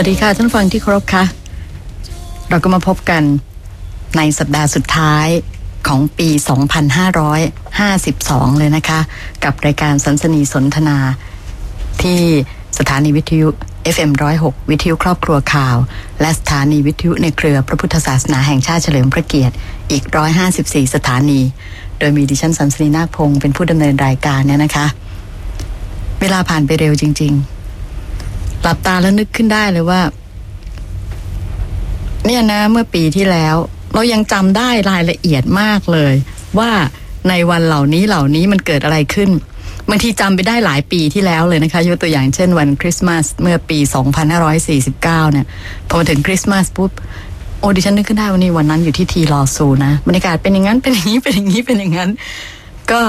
วัสดีค่ะท่านฟังที่เคารพค่ะ เราก็มาพบกันในสัปดาห์สุดท้ายของปี 2552 เลยนะคะ กับรายการสันสนีสนทนา ที่สถานีวิทยุ FM 106 วิทยุครอบครัวข่าว และสถานีวิทยุในเครือพระพุทธศาสนาแห่งชาติเฉลิมพระเกียรติ อีก 154 สถานี โดยมีดิฉันสันสนีนาคพงศ์เป็นผู้ดำเนินรายการเนี่ยนะคะ เวลาผ่านไปเร็วจริง ๆ หลับตาแล้วนึกขึ้นได้เลยว่า เนี่ยนะ เมื่อปีที่แล้ว เรายังจำได้รายละเอียดมากเลย ว่าในวันเหล่านี้เหล่านี้มันเกิดอะไรขึ้นบางทีจำไปได้หลายปีที่แล้วเลยนะคะยกตัวอย่างเช่นวันคริสต์มาสเมื่อปี 2549 เนี่ยพอมาถึงคริสต์มาสปุ๊บโอ้ดิฉันนึกขึ้นได้วันนี้วันนั้นอยู่ที่ทีรอซูนะบรรยากาศเป็นอย่างนั้นเป็นอย่างนี้เป็นอย่างนี้เป็นอย่างนั้น ก็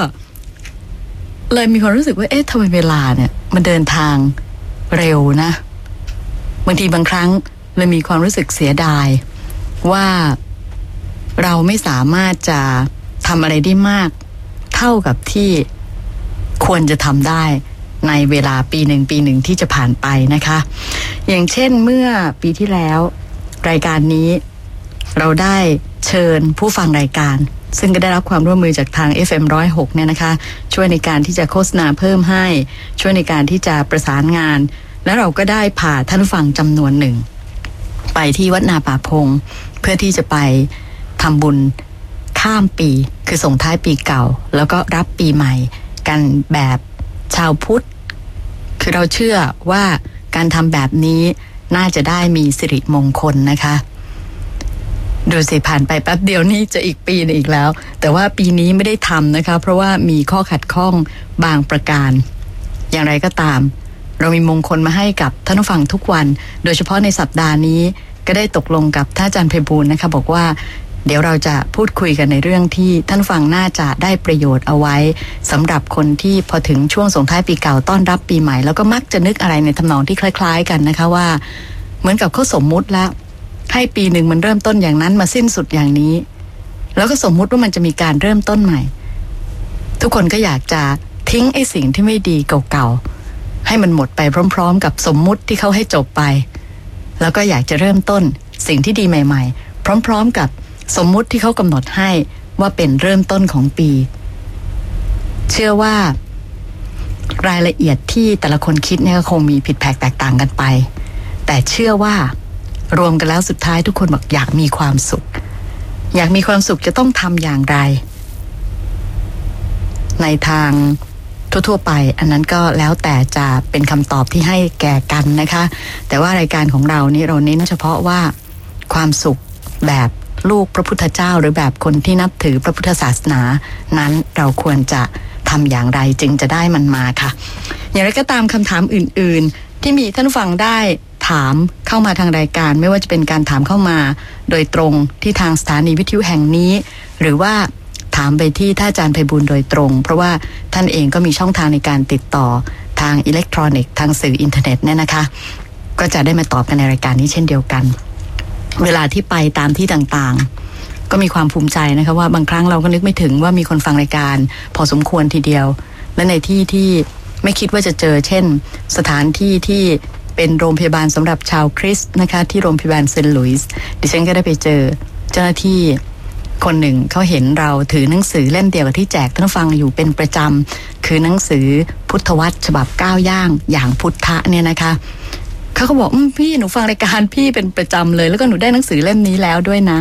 เลยมีความรู้สึกว่าเอ๊ะทำไมเวลาเนี่ย มันเดินทาง เร็วนะบางทีบางครั้งเลยมีความรู้สึกเสียดาย ว่าเราไม่สามารถจะทำอะไรได้มาก เท่ากับที่ควรจะทำได้ในเวลาปีหนึ่งปีหนึ่งที่จะผ่านไปนะคะ อย่างเช่นเมื่อปีที่แล้ว รายการนี้เราได้เชิญผู้ฟังรายการ ซึ่งก็ได้รับความร่วมมือจากทาง FM 106 เนี่ยนะคะ ช่วยในการที่จะโฆษณาเพิ่มให้ ช่วยในการที่จะประสานงาน แล้วเราก็ได้พาท่านฟังจำนวนหนึ่ง ไปที่วัดนาป่าพง เพื่อที่จะไปทำบุญข้ามปี คือส่งท้ายปีเก่า แล้วก็รับปีใหม่ กันแบบชาวพุทธ คือเราเชื่อว่าการทำแบบนี้น่าจะได้มีสิริมงคลนะคะ ดูสิผ่านไปแป๊บเดียวนี่จะอีกปีนึงอีกแล้ว แต่ว่าปีนี้ไม่ได้ทำนะคะ เพราะว่ามีข้อขัดข้องบางประการ อย่างไรก็ตาม เรามีมงคลมาให้กับท่านผู้ฟังทุกวัน โดยเฉพาะในสัปดาห์นี้ก็ได้ตกลงกับท่านอาจารย์เพบูลนะคะ บอกว่า เดี๋ยวเราจะพูดคุยกันในเรื่องที่ท่านฟังน่าจะได้ประโยชน์เอาไว้สำหรับคนที่พอถึงช่วงสงท้ายปีเก่าต้อนรับปีใหม่ แล้วก็มักจะนึกอะไรในทำนองที่คล้าย ๆ กันนะคะว่า เหมือนกับเขาสมมุติแล้ว ให้ปีหนึ่งมันเริ่มต้นอย่างนั้นมาสิ้นสุดอย่างนี้ แล้วก็สมมุติว่ามันจะมีการเริ่มต้นใหม่ ทุกคนก็อยากจะทิ้งไอ้สิ่งที่ไม่ดีเก่าๆ ให้มันหมดไปพร้อม ๆ กับสมมุติที่เขาให้จบไป แล้วก็อยากจะเริ่มต้นสิ่งที่ดีใหม่ ๆ พร้อม ๆ กับสมมุติที่เขากำหนดให้ว่าเป็นเริ่มต้นของปี เชื่อว่ารายละเอียดที่แต่ละคนคิดเนี่ยก็คงมีผิดแผกแตกต่างกันไป แต่เชื่อว่า รวมกันแล้วสุดท้ายทุกคนบอกอยากมีความสุข อยากมีความสุขจะต้องทำอย่างไร ในทางทั่วๆไป อันนั้นก็แล้วแต่จะเป็นคำตอบที่ให้แก่กันนะคะ แต่ว่ารายการของเรานี่เราเน้นเฉพาะว่าความสุขแบบลูกพระพุทธเจ้าหรือแบบคนที่นับถือพระพุทธศาสนา นั้นเราควรจะทำอย่างไรจึงจะได้มันมาค่ะ อย่างไรก็ตามคำถามอื่น ๆ ที่มีท่านฟังได้ ถามเข้ามาทางรายการ ไม่ว่าจะเป็นการถามเข้ามา โดยตรงที่ทางสถานีวิทยุแห่งนี้ หรือว่าถามไปที่ท่านอาจารย์ไพบูลโดยตรง เพราะว่าท่านเองก็มีช่องทางในการติดต่อทางอิเล็กทรอนิกส์ทางสื่ออินเทอร์เน็ตเนี่ยนะคะ ก็จะได้มาตอบกันในรายการนี้เช่นเดียวกัน เวลาที่ไปตามที่ต่างๆ ก็มีความภูมิใจนะคะว่าบางครั้งเราก็นึกไม่ถึงว่ามีคนฟังรายการ พอสมควรทีเดียว และในที่ที่ไม่คิดว่าจะเจอ เช่น สถานที่ที่ เป็นโรงพยาบาลสำหรับชาวคริสต์นะคะที่โรงพยาบาลเซนต์หลุยส์ดิฉันก็ได้ไปเจอเจ้าหน้าที่คนหนึ่งเขาเห็นเราถือหนังสือเล่มเดียวกับที่แจกท่านฟังอยู่เป็นประจำคือหนังสือพุทธวัตรฉบับก้าวย่างอย่างพุทธะเนี่ยนะคะเขาก็บอกอพี่หนูฟังรายการพี่เป็นประจำเลย แล้วก็หนูได้หนังสือเล่มนี้แล้วด้วยนะ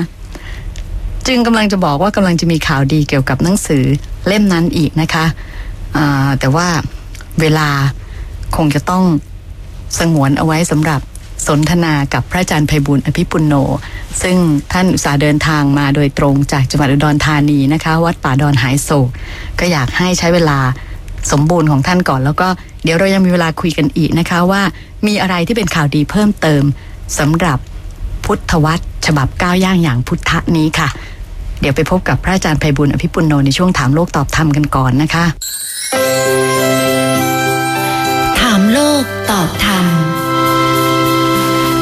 จึงกำลังจะบอกว่ากำลังจะมีข่าวดีเกี่ยวกับหนังสือเล่มนั้นอีกนะคะแต่ว่าเวลาคงจะต้อง สงวนเอาไว้สำหรับสนทนากับพระอาจารย์ไพบุญอภิปุโน ซึ่งท่านอุตสาห์เดินทางมาโดยตรงจากจังหวัดอุดรธานีนะคะ วัดป่าดอนหายโศก ก็อยากให้ใช้เวลาสมบูรณ์ของท่านก่อน แล้วก็เดี๋ยวเรายังมีเวลาคุยกันอีกนะคะว่ามีอะไรที่เป็นข่าวดีเพิ่มเติมสำหรับพุทธวัตรฉบับก้าวย่างอย่างพุทธนี้ค่ะ เดี๋ยวไปพบกับพระอาจารย์ไพบุญอภิปุโนในช่วงถามโลกตอบธรรมกันก่อนนะคะามโลกตอบธรรม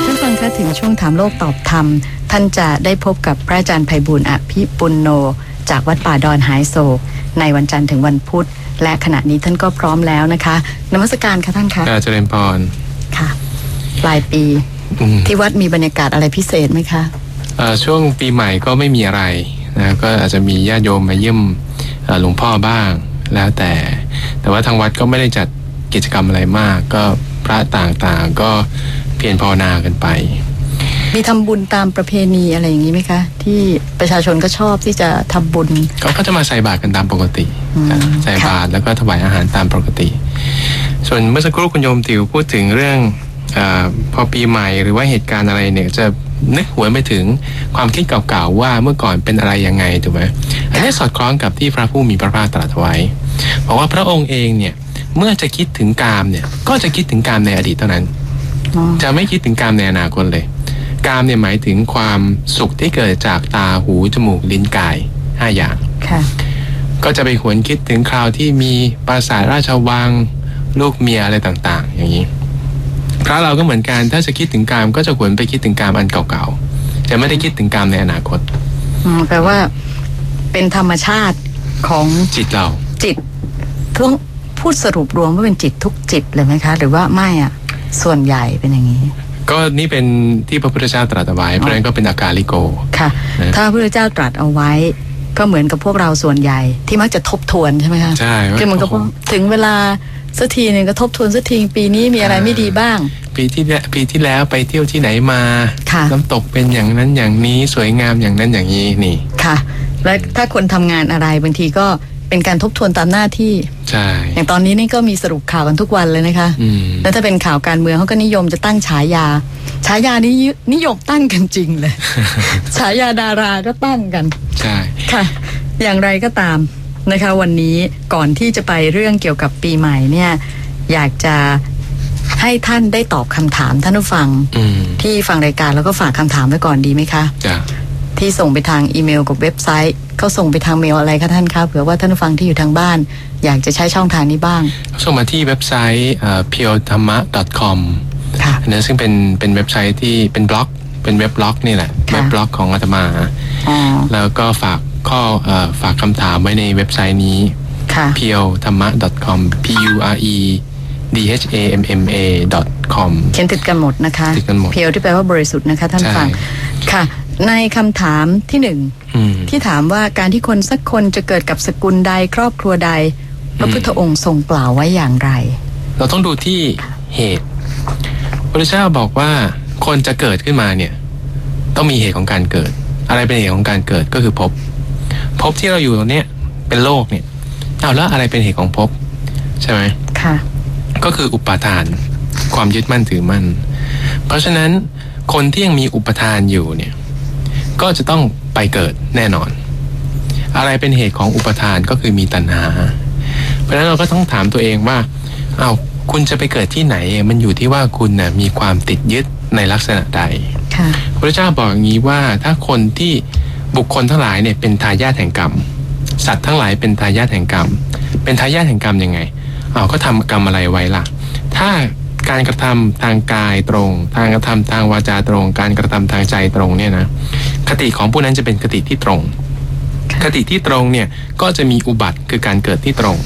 ท่านฟังคะถึงช่วงถามโลกตอบธรรม ท่านจะได้พบกับพระอาจารย์ไพบุญอภิปุโน จากวัดป่าดอนหายโศก ในวันจันทร์ถึงวันพุธ และขณะนี้ท่านก็พร้อมแล้วนะคะนมัสการค่ะท่านคะอาเจริญพรค่ะ ปลายปีอืมที่วัดมีบรรยากาศอะไรพิเศษไหมคะเอ่อช่วงปีใหม่ก็ไม่มีอะไรนะก็อาจจะมีญาติโยมมาเยี่ยมเอ่อหลวงพ่อบ้างแล้วแต่ แต่ว่าทางวัดก็ไม่ได้จัด กิจกรรมอะไรมาก ก็พระต่างๆก็เพียรภาวนากันไป มีทำบุญตามประเพณีอะไรอย่างนี้ไหมคะ ที่ประชาชนก็ชอบที่จะทำบุญเขาก็จะมาใส่บาตรกันตามปกติอืมนะใส่บาตรแล้วก็ถวายอาหารตามปกติ ส่วนเมื่อสักครู่คุณโยมติวพูดถึงเรื่องอาพอปีใหม่หรือว่าเหตุการณ์อะไรเนี่ยจะนึกหวนไปถึงความคิดเก่าๆว่าเมื่อก่อนเป็นอะไรยังไงถูกไหมอันนี้สอดคล้องกับที่พระผู้มีพระภาคตรัสไว้บอกว่าพระองค์เองเนี่ย เมื่อจะคิดถึงกามเนี่ยก็จะคิดถึงกามในอดีตเท่านั้นอ๋อจะไม่คิดถึงกามในอนาคตเลย กามเนี่ยหมายถึงความสุขที่เกิดจากตาหูจมูกลิ้นกายห้าอย่างค่ะก็จะไปหวนคิดถึงคราวที่มีปราสาทราชวังลูกเมียอะไรต่าง ๆ อย่างนี้พระเราก็เหมือนกันถ้าจะคิดถึงกามก็จะหวนไปคิดถึงกามอันเก่าๆจะไม่ได้คิดถึงกามในอนาคตอืมแปลว่าเป็นธรรมชาติของจิตเรา จิตต้อง พูดสรุปรวมว่าเป็นจิตทุกจิตเลยไหมคะ หรือว่าไม่อะส่วนใหญ่เป็นอย่างนี้ ก็นี่เป็นที่พระพุทธเจ้าตรัสเอาไว้เพราะฉะนั้นก็เป็นอาการลิโกค่ะนะถ้าพระพุทธเจ้าตรัสเอาไว้ก็เหมือนกับพวกเราส่วนใหญ่ที่มักจะทบทวนใช่ไหมคะใช่คือเหมันก็โอ้โหถึงเวลาสักทีหนึ่งก็ทบทวนสักทีปีนี้มีอะไรไม่ดีบ้าง ปีที่แล้วปีที่แล้วไปเที่ยวที่ไหนมาค่ะน้ำตกเป็นอย่างนั้นอย่างนี้สวยงามอย่างนั้นอย่างนี้นี่ค่ะ และถ้าคนทำงานอะไรบางทีก็ เป็นการทบทวนตามหน้าที่ ใช่ อย่างตอนนี้นี่ก็มีสรุปข่าวกันทุกวันเลยนะคะอืมแล้วถ้าเป็นข่าวการเมืองเขาก็นิยมจะตั้งฉายา ฉายานี้ยนิยมตั้งกันจริงเลย ฉายาดาราก็ตั้งกัน ใช่ ค่ะ อย่างไรก็ตามนะคะ วันนี้ก่อนที่จะไปเรื่องเกี่ยวกับปีใหม่เนี่ย อยากจะให้ท่านได้ตอบคำถามท่านผู้ฟังอืมที่ฟังรายการแล้วก็ฝากคำถามไว้ก่อนดีไหมคะจ้ะ ที่ส่งไปทางอีเมลกับเว็บไซต์เขาส่งไปทางเมลอะไรคะท่านคะเผื่อว่าท่านผู้ฟังที่อยู่ทางบ้าน อยากจะใช้ช่องทางนี้บ้าง ส่งมาที่เว็บไซต์เพียวธรรมะ .com ค่ะอันนั้นซึ่งเป็นเป็นเว็บไซต์ที่เป็นบล็อก เป็นเว็บบล็อกนี่แหละค่ะเว็บบล็อกของอาตมาอ๋อแล้วก็ฝากข้อเอ่อฝากคำถามไว้ในเว็บไซต์นี้ค่ะ p e o t h a m m a com p u r e d h a m m a com เขียนติดกันหมดนะคะติดกันหมดเพียวที่แปลว่าบริสุทธิ์นะคะท่านใช่ฟัง ค่ะ ในคำถามที่หนึ่งอืมที่ถามว่าการที่คนสักคนจะเกิดกับสกุลใดครอบครัวใด พระพุทธองค์ทรงกล่าวไว้อย่างไร เราต้องดูที่เหตุ พระเจ้าบอกว่าคนจะเกิดขึ้นมาเนี่ย ต้องมีเหตุของการเกิด อะไรเป็นเหตุของการเกิดก็คือภพภพที่เราอยู่ตรงเนี้ยเป็นโลกเนี่ยเอาแล้วอะไรเป็นเหตุของภพใช่ไหมค่ะ ก็คืออุปาทาน ความยึดมั่นถือมั่น เพราะฉะนั้นคนที่ยังมีอุปทานอยู่เนี่ย ก็จะต้องไปเกิดแน่นอน อะไรเป็นเหตุของอุปทานก็คือมีตัณหา เพราะฉะนั้นเราก็ต้องถามตัวเองว่าเอา้าคุณจะไปเกิดที่ไหน มันอยู่ที่ว่าคุณนะ่ะมีความติดยึดในลักษณะใดค่ะพระเจ้าบอกอย่างนี้ว่าถ้าคนที่บุคคลทั้งหลายเนี่ยเป็นทายาทแห่งกรรม สัตว์ทั้งหลายเป็นทายาทแห่งกรรม เป็นทายาทแห่งกรรมยังไงอ้าวก็ทำกรรมอะไรไว้ล่ะ ถ้าการกระทำทางกายตรง ทางกระทำทางวาจาตรง การกระทำทางใจตรงเนี่ยนะ คติของผู้นั้นจะเป็นคติที่ตรงค่ะคติที่ตรงเนี่ยก็จะมีอุบัติคือการเกิดที่ตรง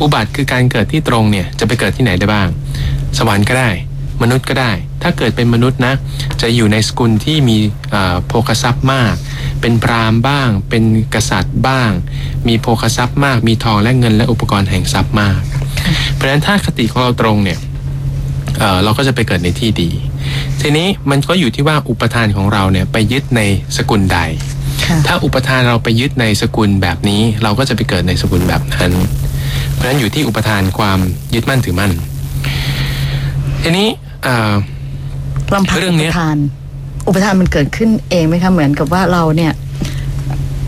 อุบัติคือการเกิดที่ตรงเนี่ยจะไปเกิดที่ไหนได้บ้าง สวรรค์ก็ได้ มนุษย์ก็ได้ ถ้าเกิดเป็นมนุษย์นะจะอยู่ในสกุลที่มีเอ่อโภคทรัพย์มาก เป็นพราหมณ์บ้าง เป็นกษัตริย์บ้าง มีโภคทรัพย์มาก มีทองและเงินและอุปกรณ์แห่งทรัพย์มาก เพราะฉะนั้นถ้าคติของเราตรงเนี่ย เอ่อเราก็จะไปเกิดในที่ดี ทีนี้มันก็อยู่ที่ว่าอุปทานของเราเนี่ยไปยึดในสกุลใดค่ะถ้าอุปทานเราไปยึดในสกุลแบบนี้ เราก็จะไปเกิดในสกุลแบบนั้น เพราะฉะนั้นอยู่ที่อุปทานความยึดมั่นถือมั่น ทีนี้เอ่อลำพังเรื่องอุเนี้ปยทาน อุปทานมันเกิดขึ้นเองไหมคะเหมือนกับว่าเราเนี่ย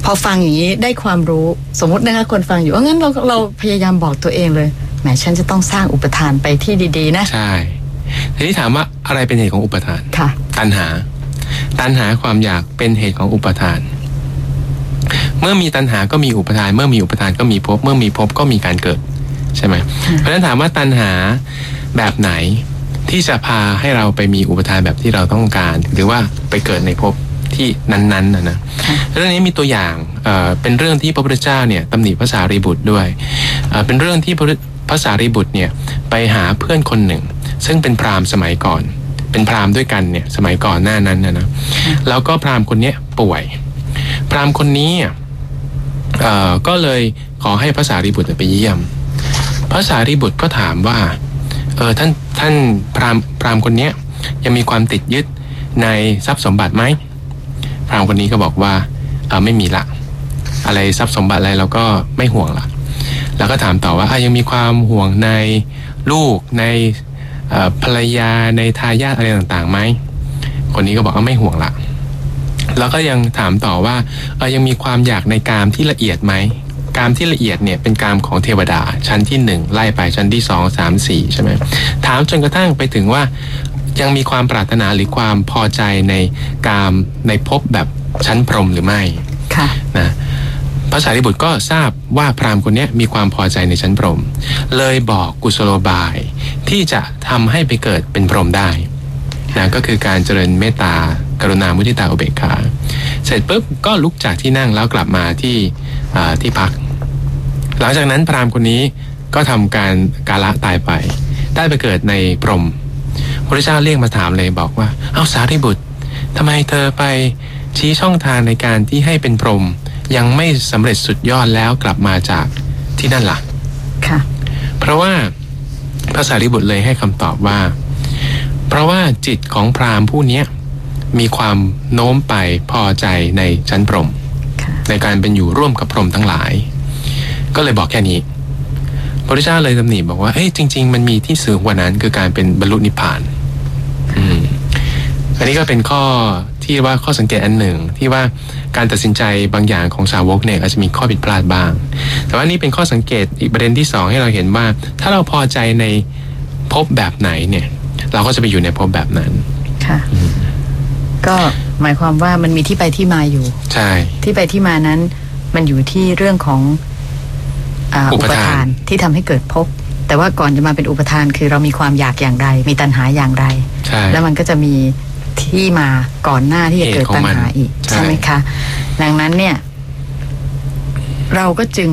พอฟังอย่างนี้ได้ความรู้สมมตินะคะคนฟังอยู่ว่างั้นเราเราพยายามบอกตัวเองเลยแหมฉันจะต้องสร้างอุปทานไปที่ดี ๆ นะใช่ ทีนี้ถามว่าอะไรเป็นเหตุของอุปทานค่ะตัณหา ตัณหาความอยากเป็นเหตุของอุปทาน เมื่อมีตัณหาก็มีอุปทาน เมื่อมีอุปทานก็มีภพ เมื่อมีภพก็มีการเกิดใช่ไหมเพราะฉะนั้นถามว่าตัณหาแบบไหนที่จะพาให้เราไปมีอุปทานแบบที่เราต้องการ หรือว่าไปเกิดในภพที่นั้นๆนะนะค่ะเรื่องนี้มีตัวอย่างเอ่อเป็นเรื่องที่พระพุทธเจ้าเนี่ยตำหนิพระสารีบุตรด้วยเอ่อเป็นเรื่องที่พระพระสารีบุตรเนี่ยไปหาเพื่อนคนหนึ่ง ซึ่งเป็นพราหมณ์สมัยก่อน เป็นพราหมณ์ด้วยกันเนี่ยสมัยก่อนหน้านั้นนะนะแล้วก็พราหมณ์คนเนี้ยป่วย พราหมณ์คนนี้อะเอ่อก็เลยขอให้พระสารีบุตรไปเยี่ยม พระสารีบุตรก็ถามว่าเออท่านท่านพราหมณ์พราหมณ์คนเนี้ยยังมีความติดยึดในทรัพย์สมบัติไหมพราหมณ์คนนี้ก็บอกว่าเออไม่มีละอะไรทรัพย์สมบัติอะไรเราก็ไม่ห่วงละแล้วก็ถามต่อว่าอะยังมีความห่วงในลูกใน ภรรยาในทายาทอะไรต่างๆไหมคนนี้ก็บอกว่าไม่ห่วงละแล้วก็ยังถามต่อว่าเออยังมีความอยากในกามที่ละเอียดไหมกามที่ละเอียดเนี่ยเป็นกามของเทวดา ชั้นที่หนึ่งไล่ไปชั้นที่สองสามสี่ใช่ไหมถามจนกระทั่งไปถึงว่ายังมีความปรารถนาหรือความพอใจในกามในภพแบบชั้นพรหมหรือไม่ ค่ะนะ พระสารีบุตรก็ทราบว่าพราหมณ์คนนี้มีความพอใจในชั้นพรหมเลยบอกกุศโลบาย ที่จะทำให้ไปเกิดเป็นพรหมได้นะก็คือการเจริญเมตตากรุณามุทิตาอุเบกขาเสร็จปุ๊บก็ลุกจากที่นั่งแล้วกลับมาที่ที่พัก หลังจากนั้นพราหมณ์คนนี้ก็ทำการกาละตายไป ได้ไปเกิดในพรหมพระเจ้าเรียกมาถามเลยบอกว่า เอาสารีบุตรทำไมเธอไปชี้ช่องทางในการที่ให้เป็นพรหม ยังไม่สำเร็จสุดยอดแล้วกลับมาจากที่นั่นล่ะค่ะเพราะว่าพระสารีบุตรเลยให้คำตอบว่า เพราะว่าจิตของพราหมณ์ผู้เนี้ยมีความโน้มไปพอใจในชั้นพรหมค่ะในการเป็นอยู่ร่วมกับพรหมทั้งหลาย ก็เลยบอกแค่นี้พระพุทธเจ้าเลยตำหนิบอกว่า เอ้ยจริง ๆ มันมีที่สูงกว่านั้นคือการเป็นบรรลุนิพพานอืมอันนี้ก็เป็นข้อที่ว่าข้อสังเกตอันหนึ่งที่ว่า การตัดสินใจบางอย่างของสาวกเนี่ยอาจจะมีข้อผิดพลาดบ้าง แต่ว่านี่เป็นข้อสังเกตอีกประเด็นที่สองให้เราเห็นว่า ถ้าเราพอใจในภพแบบไหนเนี่ย เราก็จะไปอยู่ในภพแบบนั้น ค่ะ ก็หมายความว่ามันมีที่ไปที่มาอยู่ ใช่ ที่ไปที่มานั้น มันอยู่ที่เรื่องของอาอุอุปปทานทานที่ทำให้เกิดภพแต่ว่าก่อนจะมาเป็นอุปทานคือเรามีความอยากอย่างไร มีตัณหาอย่างไรใช่แล้วมันก็จะมี ที่มาก่อนหน้าที่จะเกิดเหตุของตัณมันหาอีกใช่ใช่ไหมคะ ดังนั้นเนี่ย เราก็จึง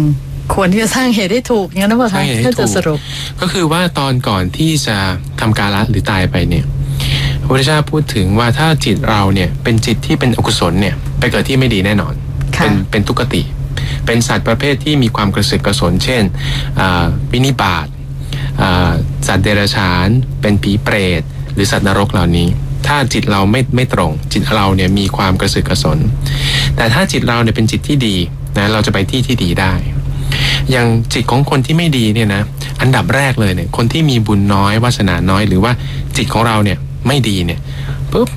ควรที่จะสร้างเหตุให้ถูกอย่างนั้นหรือเปล่าสร้าคะงเหตุให้ถ้าจะถูกสรุป ก็คือว่าตอนก่อนที่จะทำกาละหรือตายไปเนี่ยพระพุทธเจ้าพูดถึงว่าถ้าจิตเราเนี่ยเป็นจิตที่เป็นอกุศลเนี่ย ไปเกิดที่ไม่ดีแน่นอนค่ะเป็นเป็นทุกขติ เป็นสัตว์ประเภทที่มีความกระสือกกระสน เช่นอ่าวินิบาตอ่าสัตว์เดรัจฉาน เป็นผีเปรต หรือสัตว์นรกเหล่านี้ ถ้าจิตเราไม่ไม่ตรง จิตเราเนี่ยมีความกระสือกระสน แต่ถ้าจิตเราเนี่ยเป็นจิตที่ดีนะเราจะไปที่ที่ดีได้ อย่างจิตของคนที่ไม่ดีเนี่ยนะอันดับแรกเลยเนี่ยคนที่มีบุญน้อยวาสนาน้อย หรือว่าจิตของเราเนี่ยไม่ดีเนี่ยปุ๊บ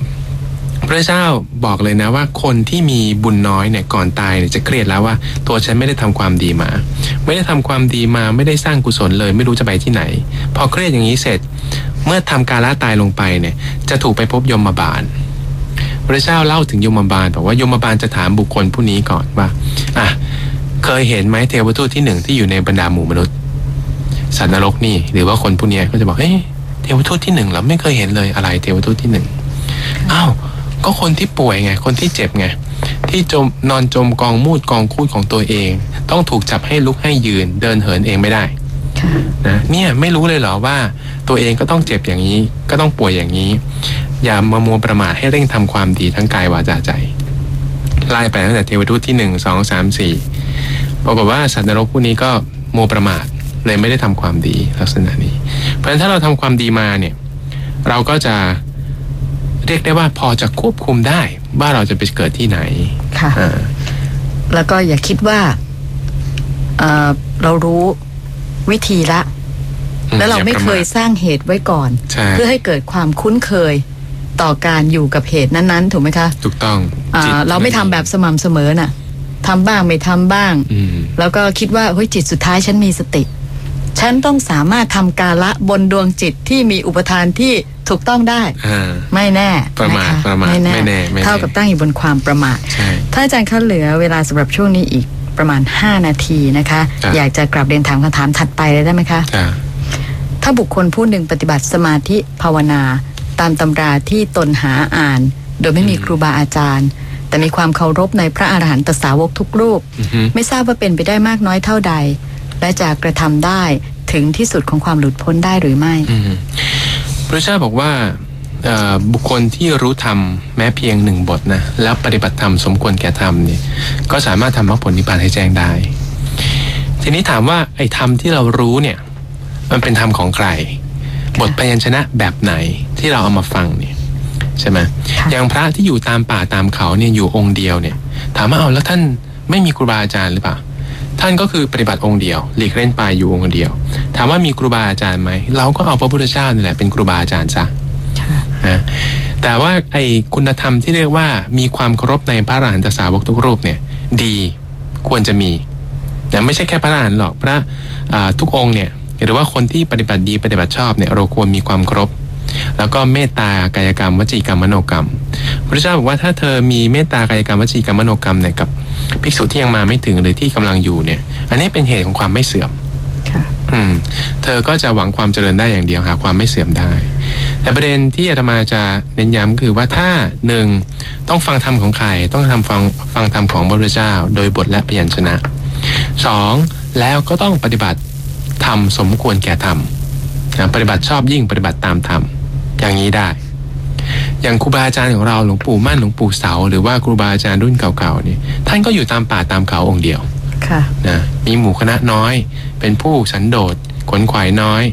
พระเจ้าบอกเลยนะว่าคนที่มีบุญน้อยเนี่ยก่อนตายเนี่ยจะเครียดแล้วว่า ตัวฉันไม่ได้ทำความดีมา ไม่ได้ทำความดีมาไม่ได้สร้างกุศลเลย ไม่รู้จะไปที่ไหน พอเครียดอย่างนี้เสร็จ เมื่อทำการละตายลงไปเนี่ย จะถูกไปพบยมบาล พระเจ้าเล่าถึงยมบาลบอกว่ายมบาลจะถามบุคคลผู้นี้ก่อนว่า อะ เคยเห็นไหมเทวทูตที่หนึ่งที่อยู่ในบรรดาหมู่มนุษย์ สัตว์นรกนี่ หรือว่าคนผู้นี้ก็จะบอกเอ้ยเทวทูตที่หนึ่งเราไม่เคยเห็นเลยอะไร เทวทูตที่หนึ่งอ้าวก็คนที่ป่วยไง คนที่เจ็บไง ที่จมนอนจมกองมูดกองคูดของตัวเอง ต้องถูกจับให้ลุกให้ยืน เดินเหินเองไม่ได้ นะเนี่ยไม่รู้เลยเหรอว่า ตัวเองก็ต้องเจ็บอย่างนี้ ก็ต้องป่วยอย่างนี้ อย่ามามัวประมาทให้เร่งทำความดีทั้งกายวาจาใจไล่ไปตั้งแต่เทวทูตที่หนึ่งสองสามสี่ปรากฏว่าสัตว์นรกผู้นี้ก็มัวประมาทเลยไม่ได้ทำความดีลักษณะนี้ เพราะฉะนั้นถ้าเราทำความดีมาเนี่ย เราก็จะเรียกได้ว่าพอจะควบคุมได้ว่าเราจะไปเกิดที่ไหนค่ะอ่าแล้วก็อย่าคิดว่าเอ่อเรารู้ วิธีละ แล้วเราไม่เคยสร้างเหตุไว้ก่อนใช่เพื่อให้เกิดความคุ้นเคยต่อการอยู่กับเหตุนั้นๆ ถูกไหมคะ ถูกต้องอ่าจิตเราไม่ทำแบบสม่ำเสมอน่ะทำบ้างไม่ทำบ้างอืมแล้วก็คิดว่าเฮ้ยจิตสุดท้ายฉันมีสติ ฉันต้องสามารถทำกาละบนดวงจิตที่มีอุปทานที่ถูกต้องได้อ่าไม่แน่ประมาทนคประมาทไม่แน่ไม่แน่ไม่แน่เท่ากับตั้งอยู่บนความประมาทใช่ถ้าอาจารย์คะเหลือเวลาสำหรับช่วงนี้อีก ประมาณ 5 นาทีนะคะครับอยากจะกลับเรียนถามคำถามถัดไปเลยได้ไหมคะจ้ะถ้าบุคคลผู้หนึ่งปฏิบัติสมาธิภาวนา ตามตำราที่ตนหาอ่าน โดยไม่มีครูบาอาจารย์ แต่มีความเคารพในพระอาหารหันตสาวกทุกรูปอือฮึไม่ทราบว่าเป็นไปได้มากน้อยเท่าใด และจะกระทำได้ถึงที่สุดของความหลุดพ้นได้หรือไม่อืมพระเจ้าบอกว่าเอ่อ บุคคลที่รู้ธรรมแม้เพียงหนึ่งบทนะแล้วปฏิบัติธรรมสมควรแก่ธรรมเนี่ยก็สามารถทำมรรคผลนิพพานให้แจ้งได้ ทีนี้ถามว่าไอ้ธรรมที่เรารู้เนี่ยมันเป็นธรรมของใคร บทพยัญชนะแบบไหนที่เราเอามาฟังเนี่ยใช่ไหมค่ะอย่างพระที่อยู่ตามป่าตามเขาเนี่ยอยู่องค์เดียวเนี่ย ถามว่าเอาแล้วท่านไม่มีครูบาอาจารย์หรือเปล่าท่านก็คือปฏิบัติองค์เดียวหลีกเล่นไปอยู่องค์เดียว ถามว่ามีครูบาอาจารย์ไหมเราก็เอาพระพุทธเจ้านี่แหละเป็นครูบาอาจารย์ซะนะ แต่ว่าไอ้คุณธรรมที่เรียกว่ามีความเคารพในพระอรหันตสาวกทุกรูปเนี่ย ดีควรจะมีแต่ไม่ใช่แค่พระอรหันต์หรอกพระทุกองค์เนี่ยหรือว่าคนที่ปฏิบัติดีปฏิบัติชอบเนี่ยเราควรมีความเคารพแล้วก็เมตตากายกรรมวจีกรรมมโนกรรม พระเจ้าบอกว่าถ้าเธอมีเมตตากายกรรมวจีกรรมมโนกรรมเนี่ยกับภิกษุที่ยังมาไม่ถึงหรือที่กำลังอยู่เนี่ย อันนี้เป็นเหตุของความไม่เสื่อม เธอก็จะหวังความเจริญได้อย่างเดียวหาความไม่เสื่อมได้ แต่ประเด็นที่อาตมาจะเน้นย้ำคือว่าถ้าหนึ่งต้องฟังธรรมของใคร ต้องทำฟังฟังธรรมของพระพุทธเจ้า โดยบทและพยัญชนะสองแล้วก็ต้องปฏิบัติธรรมสมควรแก่ธรรมนะปฏิบัติชอบยิ่งปฏิบัติตามธรรมอย่างนี้ได้ อย่างครูบาอาจารย์ของเราหลวงปู่มั่นหลวงปู่เสา หรือว่าครูบาอาจารย์รุ่นเก่าๆเนี่ยท่านก็อยู่ตามป่าตามเขาองค์เดียวค่ะนะมีหมู่คณะน้อย เป็นผู้สันโดษขวนขวายน้อย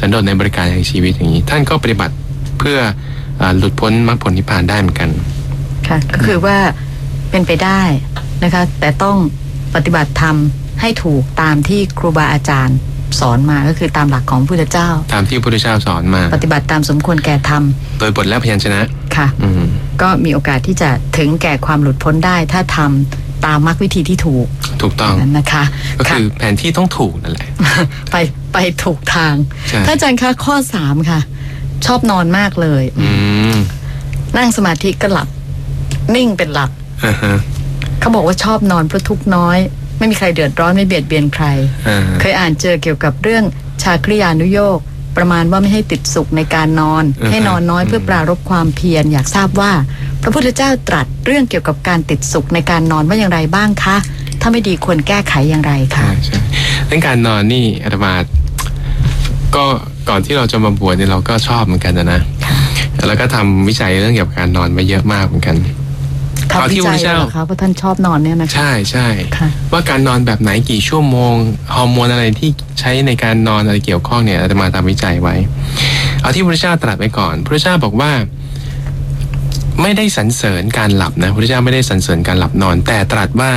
สันโดษในบริการแห่งชีวิตอย่างนี้ ท่านก็ปฏิบัติเพื่ออาหลุดพ้นมรรคผลนิพพานได้เหมือนกัน ค่ะ ก็คือว่าเป็นไปได้นะคะ แต่ต้องปฏิบัติธรรมให้ถูกตามที่ครูบาอาจารย์สอนมาก็คือตามหลักของพระพุทธเจ้า ตามที่พระพุทธเจ้าสอนมา ปฏิบัติตามสมควรแก่ธรรมโดยบทและพยัญชนะค่ะอืมก็มีโอกาสที่จะถึงแก่ความหลุดพ้นได้ถ้าทำ ตามมรรควิธีที่ถูก ถูกต้องนั้นนะคะ ก็ค่ะคือแผนที่ต้องถูกนั่นแหละ ไปไปถูกทางใช่ท่านอาจารย์คะข้อสามค่ะ ชอบนอนมากเลยอืมนั่งสมาธิก็หลับ นิ่งเป็นหลับอ่าฮะเขาบอกว่าชอบนอนเพราะทุกข์น้อย ไม่มีใครเดือดร้อนไม่เบียดเบียนใครอ่าฮะเคยอ่านเจอเกี่ยวกับเรื่องชาคริยานุโยก ประมาณว่าไม่ให้ติดสุขในการนอน ให้นอนน้อยเพื่อปรารบความเพียรอยากทราบว่า พระพุทธเจ้าตรัสเรื่องเกี่ยวกับการติดสุขในการนอนว่าอย่างไรบ้างคะ ถ้าไม่ดีควรแก้ไขอย่างไรคะใช่ใช่เรื่องการนอนนี่อาตมาก็ก่อนที่เราจะมาบวชเนี่ยเราก็ชอบเหมือนกันนะนะแล้วก็ทำวิจัยเรื่องเกี่ยวกับการนอนมาเยอะมากเหมือนกัน ทำวิจัยเหรอคะเพราะท่านชอบนอนเนี่ยนะคะใช่ใช่ค่ะว่าการนอนแบบไหนกี่ชั่วโมงฮอร์โมนอะไรที่ใช้ในการนอนอะไรเกี่ยวข้องเนี่ยอาตมาทำวิจัยไว้ เอาที่พระเจ้าตรัสไปก่อนพระเจ้าบอกว่า ไม่ได้สรรเสริญการหลับนะพระเจ้าไม่ได้สรรเสริญการหลับนอน แต่ตรัสว่า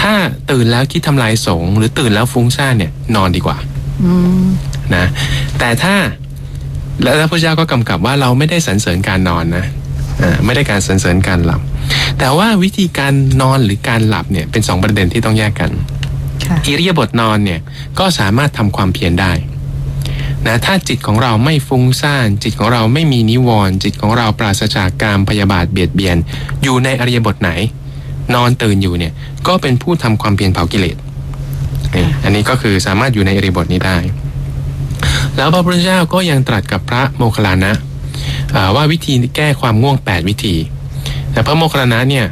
ถ้าตื่นแล้วคิดทำลายสงฆ์หรือตื่นแล้วฟุ้งซ่านเนี่ยนอนดีกว่าอืมนะแต่ถ้าแล้วพระเจ้าก็กำกับว่าเราไม่ได้สรรเสริญการนอนนะอ่าไม่ได้การสรรเสริญการหลับ แต่ว่าวิธีการนอนหรือการหลับเนี่ยเป็นสองประเด็นที่ต้องแยกกันค่ะอิริยาบถนอนเนี่ยก็สามารถทำความเพียรได้นะถ้าจิตของเราไม่ฟุ้งซ่าน จิตของเราไม่มีนิวรณ์จิตของเราปราศจากการพยาบาทเบียดเบียน อยู่ในอริยบทไหน นอนตื่นอยู่เนี่ยก็เป็นผู้ทำความเพียรเผากิเลสนี่อันนี้ก็คือสามารถอยู่ในอริยบทนี้ได้ แล้วพระพุทธเจ้าก็ยังตรัสกับพระโมคคัลลานะอ่าว่าวิธีแก้ความง่วง 8 วิธี แต่พระโมคคัลลานะเนี่ย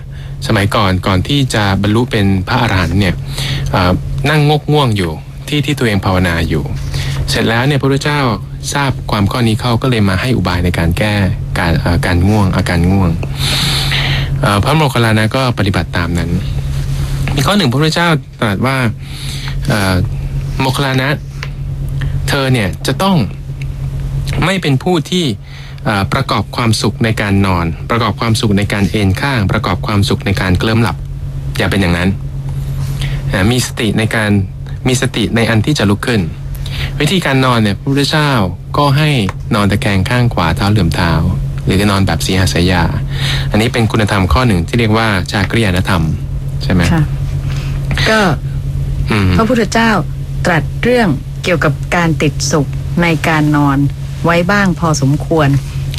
สมัยก่อนก่อนที่จะบรรลุเป็นพระอรหันต์เนี่ยนั่งงกง่วงอยู่ที่ที่ตัวเองภาวนาอยู่ เสร็จแล้วเนี่ยพระพุทธเจ้าทราบความข้อนี้เข้าก็เลยมาให้อุบายในการแก้การอ่การง่วงอาการง่วงพระโมคคัลลานะก็ปฏิบัติตามนั้น มีข้อหนึ่งพระพุทธเจ้าตรัสว่าโมคคัลลานะ เธอเนี่ยจะต้องไม่เป็นผู้ที่ ประกอบความสุขในการนอน ประกอบความสุขในการเอนข้าง ประกอบความสุขในการเคลิ้มหลับ อย่าเป็นอย่างนั้นเอ่อมีสติในการมีสติในอันที่จะลุกขึ้น วิธีการนอนเนี่ยพระพุทธเจ้าก็ให้นอนตะแคงข้างขวาเท้าเหลื่อมเท้า หรือจะนอนแบบสีหสยา อันนี้เป็นคุณธรรมข้อหนึ่งที่เรียกว่าชากริยานธรรม ใช่ไหมค่ะก็อืมพระพุทธเจ้าตรัสเรื่องเกี่ยวกับการติดสุขในการนอนไว้บ้างพอสมควร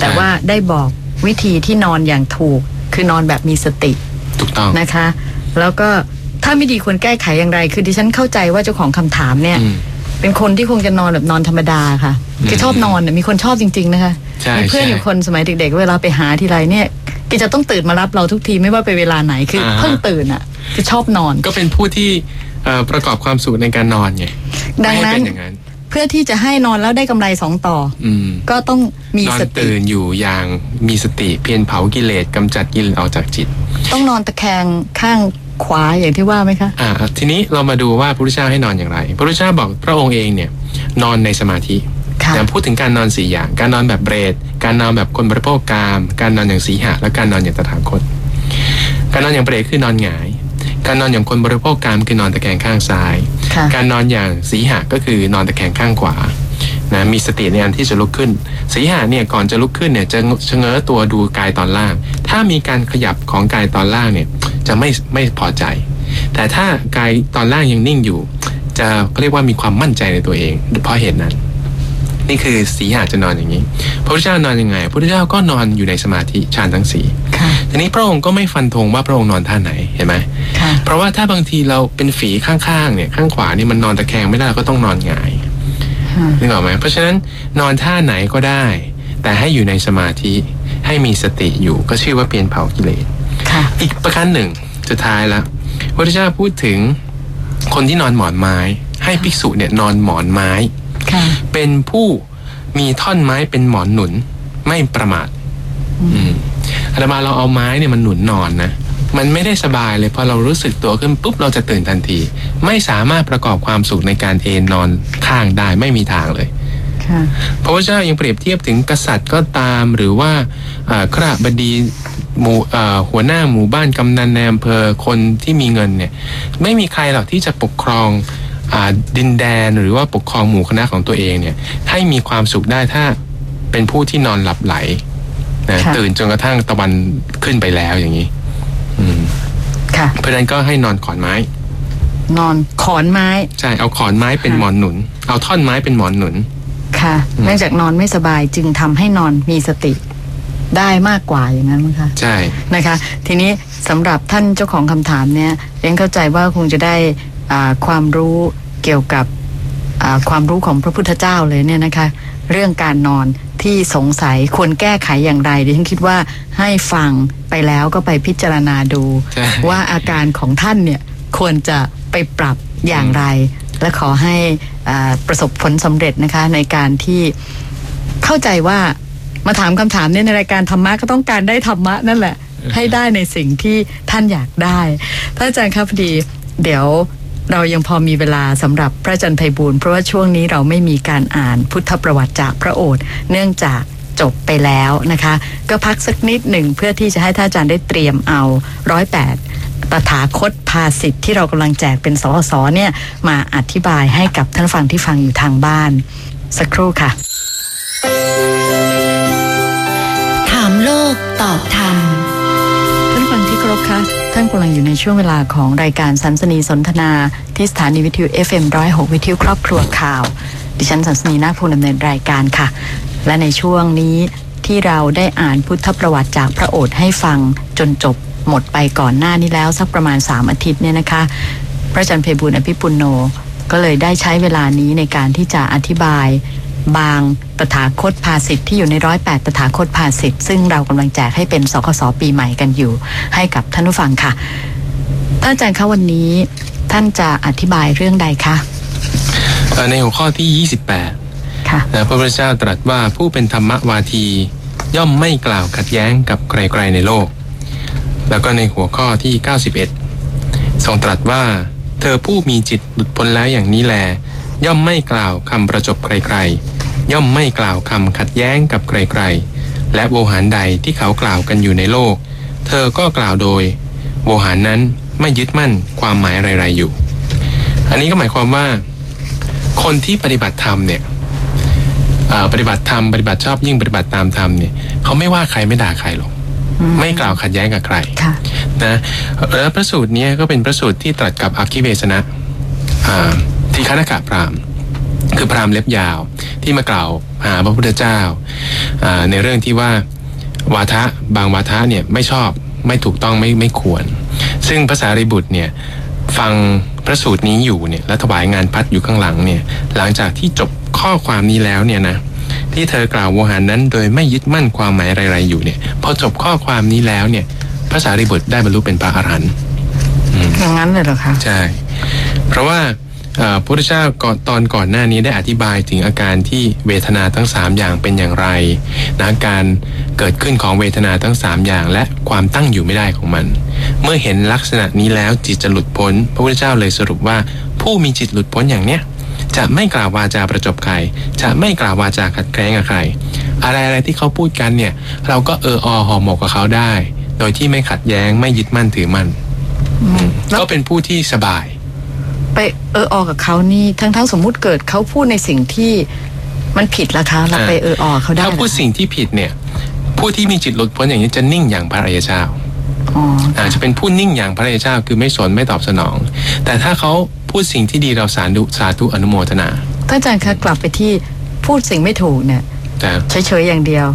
แต่ว่าได้บอกวิธีที่นอนอย่างถูก คือนอนแบบมีสติถูกต้องนะคะ แล้วก็ถ้าไม่ดีควรแก้ไขอย่างไร คือดิฉันเข้าใจว่าเจ้าของคำถามเนี่ยอืมเป็นคนที่คงจะนอนแบบนอนธรรมดาค่ะอืมคือชอบนอนเนี่ยมีคนชอบจริง ๆ นะคะใช่มีเพื่อนใช่อยู่คนสมัยเด็ก ๆ เวลาไปหาทีไรเนี่ยแกจะต้องตื่นมารับเราทุกทีไม่ว่าไปเวลาไหนคืออาเพิ่งตื่นอะคือชอบนอน ก็เป็นผู้ที่เอ่อประกอบความสุขในการนอนไงดังนั้นไม่ให้ เป็นอย่างนั้นเพื่อที่จะให้นอนแล้วได้กำไรสองต่ออืมก็ต้องมีนอนสติตื่นอยู่อย่างมีสติเพียรเผากิเลสกำจัดกิเลสออกจากจิต ต้องนอนตะแคงข้างขวาอย่างที่ว่าไหมคะอ่าทีนี้เรามาดูว่าพระพุทธเจ้าให้นอนอย่างไร พระพุทธเจ้าบอกพระองค์เองเนี่ย นอนในสมาธิค่ะแต่พูดถึงการนอนสี่อย่าง การนอนแบบเบรด การนอนแบบคนบริโภคกาม การนอนอย่างสีหะและการนอนอย่างตถาคต การนอนอย่างเบรดคือนอนหงาย การนอนอย่างคนบริโภคกามคือนอนตะแคงข้างซ้ายค่ะการนอนอย่างสีหะก็คือนอนตะแคงข้างขวานะมีสติในอันที่จะลุกขึ้น สีหะเนี่ยก่อนจะลุกขึ้นเนี่ยจะชะเง้อตัวดูกายตอนล่าง ถ้ามีการขยับของกายตอนล่างเนี่ยจะไม่ไม่พอใจ แต่ถ้ากายตอนล่างยังนิ่งอยู่ จะเขาเรียกว่ามีความมั่นใจในตัวเองเพราะเหตุนั้น นี่คือสีหะจะนอนอย่างนี้ พระพุทธเจ้านอนยังไง พระพุทธเจ้าก็นอนอยู่ในสมาธิฌานทั้งสี่ค่ะ ทีนี้พระองค์ก็ไม่ฟันธงว่าพระองค์นอนท่าไหนเห็นไหมค่ะเพราะว่าถ้าบางทีเราเป็นฝีข้างๆเนี่ยข้างขวานี่มันนอนตะแคงไม่ได้เราก็ต้องนอนหงายค่ะนึกออกไหมเพราะฉะนั้นนอนท่าไหนก็ได้ แต่ให้อยู่ในสมาธิให้มีสติอยู่ก็ชื่อว่าเปลี่ยนเผากิเลสค่ะอีกประการหนึ่งสุดท้ายละพระพุทธเจ้าพูดถึงคนที่นอนหมอนไม้ ให้ภิกษุเนี่ยนอนหมอนไม้ค่ะเป็นผู้มีท่อนไม้เป็นหมอนหนุนไม่ประมาท อืมอาตมาเราเอาไม้เนี่ยมันหนุนนอนนะมันไม่ได้สบายเลยพอเรารู้สึกตัวขึ้นปุ๊บเราจะตื่นทันที ไม่สามารถประกอบความสุขในการเอนนอนข้างได้ไม่มีทางเลยค่ะพระพุทธเจ้ายังเปรียบเทียบถึงกษัตริย์ก็ตามหรือว่าเอ่อขราบดีหมู่เอ่อหัวหน้าหมู่บ้านกำนันในอำเภอคนที่มีเงินเนี่ยไม่มีใครหรอกที่จะปกครองอาดินแดนหรือว่าปกครองหมู่คณะของตัวเองเนี่ยให้มีความสุขได้ถ้าเป็นผู้ที่นอนหลับไหล นะค่ะ ตื่นจนกระทั่งตะวันขึ้นไปแล้วอย่างนี้ อืมค่ะ เพราะฉะนั้นก็ให้นอนขอนไม้ นอนขอนไม้ ใช่เอาขอนไม้เป็นค่ะหมอนหนุน เอาท่อนไม้เป็นหมอนหนุน ค่ะอืมเนื่องจากนอนไม่สบายจึงทำให้นอนมีสติได้มากกว่าอย่างนั้นมั้งคะ ใช่ นะคะ ทีนี้สำหรับท่านเจ้าของคำถามเนี่ยเรียนเข้าใจว่าคงจะได้อ่าความรู้เกี่ยวกับอ่าความรู้ของพระพุทธเจ้าเลยเนี่ยนะคะ เรื่องการนอนที่สงสัยควรแก้ไขอย่างไรดิฉันคิดว่าให้ฟังไปแล้วก็ไปพิจารณาดู ใช่ ว่าอาการของท่านเนี่ยควรจะไปปรับอย่างไร และขอให้อ่าประสบผลสำเร็จนะคะในการที่เข้าใจว่ามาถามคำถามเนี่ยในรายการธรรมะก็ต้องการได้ธรรมะนั่นแหละ ให้ได้ในสิ่งที่ท่านอยากได้ท่านอาจารย์ครับพอดี เดี๋ยว เรายังพอมีเวลาสำหรับพระอาจารย์ไพบูลย์เพราะว่าช่วงนี้เราไม่มีการอ่านพุทธประวัติจากพระโอษฐ์เนื่องจากจบไปแล้วนะคะ ก็พักสักนิดหนึ่งเพื่อที่จะให้ท่านอาจารย์ได้เตรียมเอาร้อยแปดตถาคตภาสิทธิ์ที่เรากำลังแจกเป็นสอสอเนี่ยมาอธิบายให้กับท่านฟังที่ฟังอยู่ทางบ้าน สักครู่ค่ะ ถามโลกตอบธรรมท่านฟังที่เคารพคะ ท่านกำลังอยู่ในช่วงเวลาของรายการสันสนีสนทนา ที่สถานีวิทยุ FM106 วิทยุครอบครัวข่าว ดิฉันสันสนีนาคภูดำเนินรายการค่ะ และในช่วงนี้ที่เราได้อ่านพุทธประวัติจากพระโอษฐ์ให้ฟังจนจบหมดไปก่อนหน้านี้แล้วสักประมาณ 3 อาทิตย์เนี่ยนะคะ พระอาจารย์เพบุญอภิปุโน ก็เลยได้ใช้เวลานี้ในการที่จะอธิบาย บางตถาคตภาสิทธิ์ที่อยู่ในร้อยแปดตถาคตภาสิทธิ์ซึ่งเรากำลังแจกให้เป็นสคสปีใหม่กันอยู่ ให้กับท่านผู้ฟังค่ะท่านอาจารย์คะวันนี้ ท่านจะอธิบายเรื่องใดคะเอ่อในหัวข้อที่ 28ค่ะนะพระพุทธเจ้าตรัสว่าผู้เป็นธรรมวาที ย่อมไม่กล่าวขัดแย้งกับใครๆในโลก แล้วก็ในหัวข้อที่ 91 ทรงตรัสว่า เธอผู้มีจิตหลุดพ้นแล้วอย่างนี้แล ย่อมไม่กล่าวคำประจบใครๆ ย่อมไม่กล่าวคำขัดแย้งกับใครๆ และโวหารใดที่เขากล่าวกันอยู่ในโลก เธอก็กล่าวโดย โวหารนั้นไม่ยึดมั่นความหมายอะไรๆอยู่ อันนี้ก็หมายความว่า คนที่ปฏิบัติธรรมเนี่ยเอ่อปฏิบัติธรรมปฏิบัติชอบยิ่งปฏิบัติตามธรรมเนี่ยเขาไม่ว่าใครไม่ด่าใครหรอกอืมไม่กล่าวขัดแย้งกับใครค่ะนะแล้วพระสูตรเนี้ยก็เป็นพระสูตรที่ตรัสกับอัคคิเวสนะ อ่าที่คณกะพราหมณ์คือพราหมณ์เล็บยาวที่มากล่าวหาพระพุทธเจ้าอ่าในเรื่องที่ว่าวาทะบางวาทะเนี่ยไม่ชอบไม่ถูกต้องไม่ไม่ควร ซึ่งภาษาริบุตรเนี่ยฟังพระสูตรนี้อยู่เนี่ยและถวายงานพัดอยู่ข้างหลังเนี่ยหลังจากที่จบข้อความนี้แล้วเนี่ยนะที่เธอกล่าวโวหารนั้นโดยไม่ยึดมั่นความหมายอะไรๆอยู่เนี่ยพอจบข้อความนี้แล้วเนี่ยพระสารีบุตรได้บรรลุเป็นพระอรหันต์อย่างนั้นเลยเหรอคะใช่เพราะว่าเอ่อ พระพุทธเจ้าก่อนตอนก่อนหน้านี้ได้อธิบายถึงอาการที่เวทนาทั้ง 3 อย่างเป็นอย่างไรนะการเกิดขึ้นของเวทนาทั้ง 3 อย่าง และความตั้งอยู่ไม่ได้ของมัน เมื่อเห็นลักษณะนี้แล้วจิตจะหลุดพ้น พระพุทธเจ้าเลยสรุปว่า ผู้มีจิตหลุดพ้นอย่างเนี้ยจะไม่กล่าววาจาประจบใคร จะไม่กล่าววาจาขัดแย้งกับใคร อะไรอะไรที่เขาพูดกันเนี่ย เราก็เอออห่อหมกกับเขาได้ โดยที่ไม่ขัดแย้งไม่ยึดมั่นถือมั่นแล้วก็เป็นผู้ที่สบายไป เออออกับเขานี่ทั้งทั้งๆสมมุติเกิดเขาพูดในสิ่งที่มันผิดละคะเราอ่าไปเออออเขาได้ถ้าพูดเหรอคะสิ่งที่ผิดเนี่ยผู้ที่มีจิตหลุดพ้นอย่างนี้จะนิ่งอย่างพระอริยเจ้าอ๋ออาจจะเป็นผู้นิ่งอย่างพระอริยเจ้าคือไม่สนไม่ตอบสนอง แต่ถ้าเขาพูดสิ่งที่ดีเราสาธุสาธุอนุโมทนาท่านอาจารย์คะกลับไปที่พูดสิ่งไม่ถูกเนี่ยแต่เฉยๆอย่างเดียว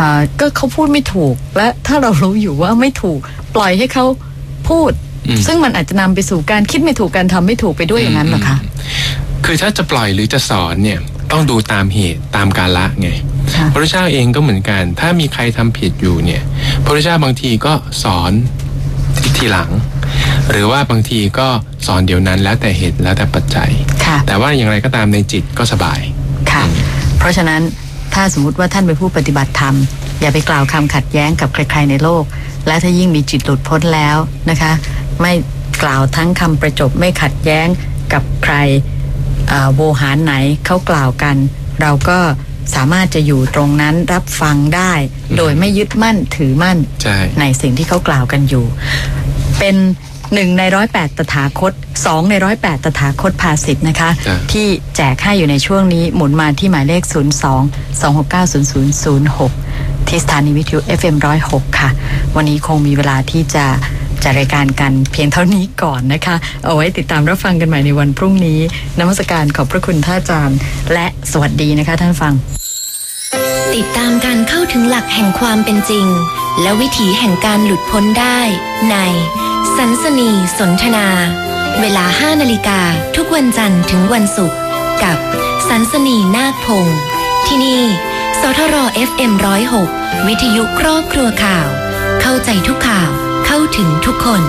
อ่าก็เขาพูดไม่ถูกและถ้าเรารู้อยู่ว่าไม่ถูก ปล่อยให้เขาพูดอืม ซึ่งมันอาจจะนำไปสู่การคิดไม่ถูกการทำไม่ถูกไปด้วยอย่างนั้นเหรอคะคือถ้าจะปล่อยหรือจะสอนเนี่ยต้องดูตามเหตุตามกาละไงค่ะพระพุทธเจ้าเองก็เหมือนกัน ถ้ามีใครทำผิดอยู่เนี่ย พระพุทธเจ้าบางทีก็สอนทีหลัง หรือว่าบางทีก็สอนเดี๋ยวนั้นแล้วแต่เหตุแล้วแต่ปัจจัยค่ะแต่ว่าอย่างไรก็ตามในจิตก็สบายค่ะ เพราะฉะนั้นถ้าสมมุติว่าท่านเป็นผู้ปฏิบัติธรรม อย่าไปกล่าวคำขัดแย้งกับใครๆในโลก และถ้ายิ่งมีจิตหลุดพ้นแล้วนะคะ ไม่กล่าวทั้งคำประจบไม่ขัดแย้งกับใครเอ่อโวหารไหนเขากล่าวกัน เราก็สามารถจะอยู่ตรงนั้นรับฟังได้ โดยไม่ยึดมั่นถือมั่นใช่ในสิ่งที่เขากล่าวกันอยู่ เป็นหนึ่งในร้อยแปดตถาคตสองในร้อยแปดตถาคตภาสิทธ์นะคะจ้ะที่แจกให้อยู่ในช่วงนี้หมุนมาที่หมายเลข 0 2 2 6 9 0 0 0 6 ที่สถานีวิทยุ FM 106 ค่ะ วันนี้คงมีเวลาที่จะ จัดรายการกันเพียงเท่านี้ก่อนนะคะ เอาไว้ติดตามรับฟังกันใหม่ในวันพรุ่งนี้นมัสการขอบพระคุณท่านอาจารย์ และสวัสดีนะคะท่านฟัง ติดตามการเข้าถึงหลักแห่งความเป็นจริง และวิถีแห่งการหลุดพ้นได้ ในสันสนีสนทนา เวลา 5 นาฬิกาทุกวันจันทร์ถึงวันศุกร์กับสันสนีนาคพงศ์ที่นี่สทร FM 106 วิทยุครอบครัวข่าว เข้าใจทุกข่าว เข้าถึงทุกคน